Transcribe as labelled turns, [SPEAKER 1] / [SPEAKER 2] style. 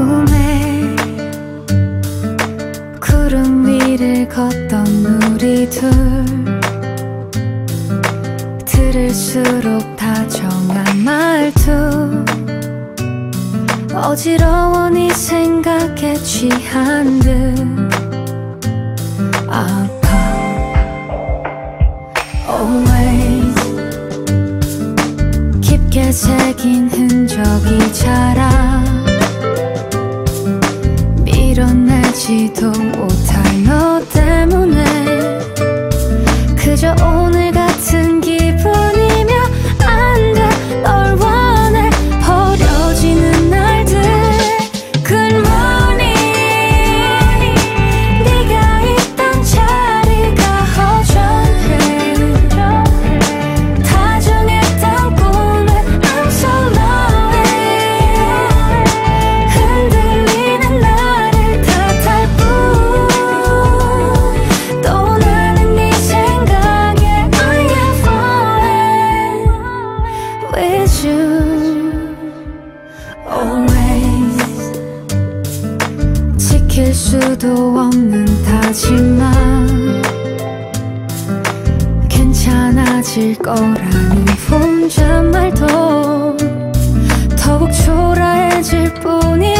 [SPEAKER 1] 꿈에 구름 위를 걷던 우리 둘. 들을수록 다정한 말투. 어지러워 네 생각에 취한 듯. 아파. Always. 깊게 새긴 흔적이 잘 记得我太 always. 지킬 수도 없는 다짐만 괜찮아질 거라는 혼잣말도 더욱 초라해질 뿐이야.